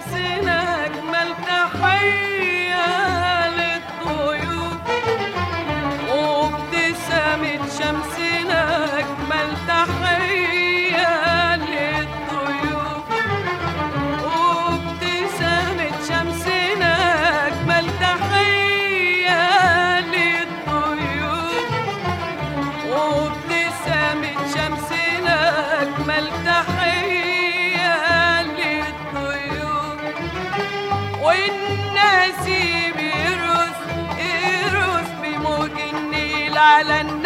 sensin النيل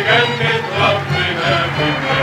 وشوف بجنة ربنا في الجنة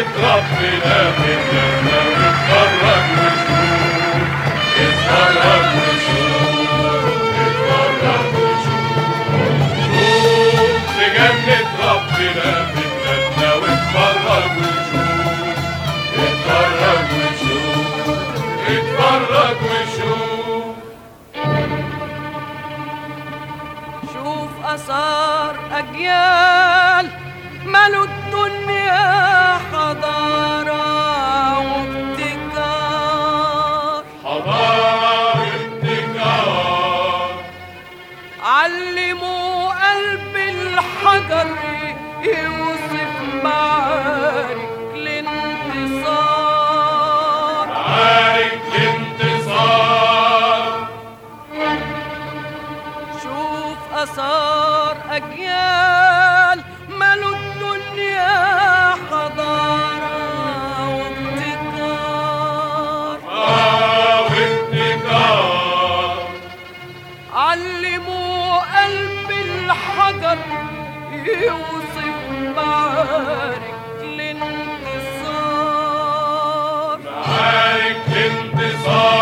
بيت ربنا في الجنة نتفرج ونشوف نتفرج ونشوف نتفرج ونشوف نشوف ربنا في الجنة ونتفرج ونشوف نتفرج ونشوف نتفرج ونشوف شوف آثار أجيال للانتصار. معارك للانتصار.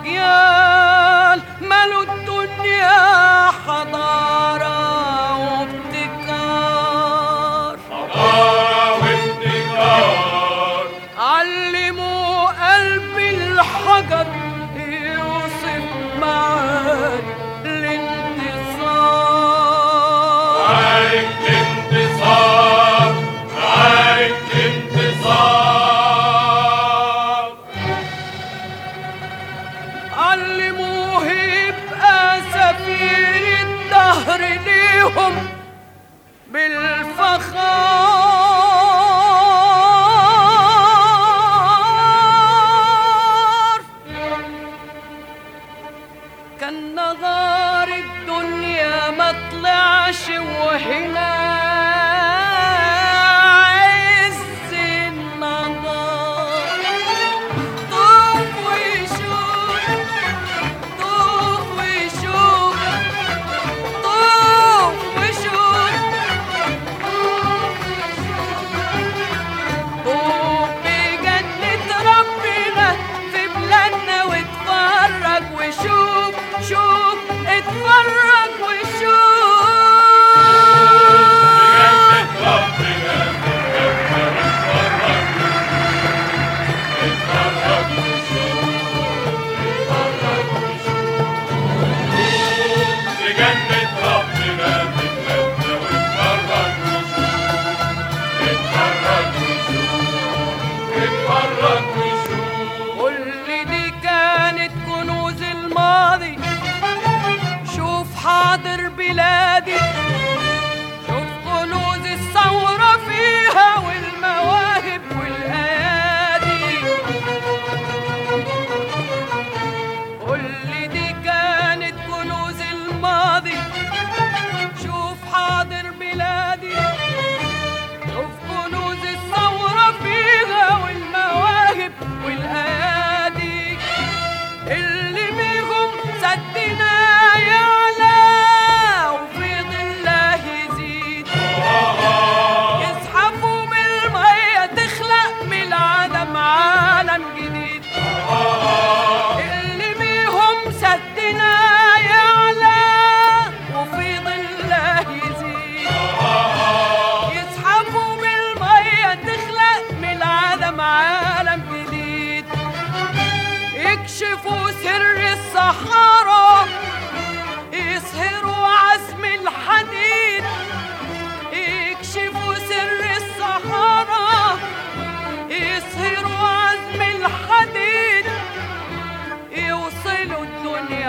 again.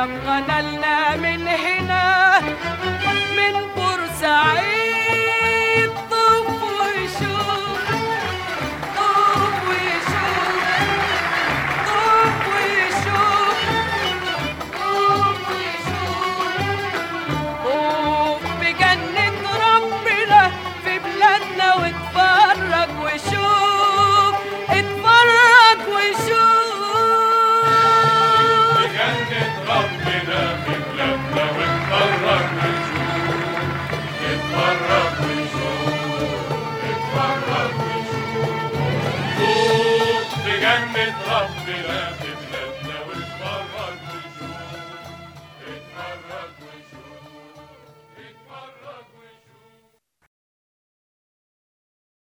بغنالنا من هنا من بورسعيد.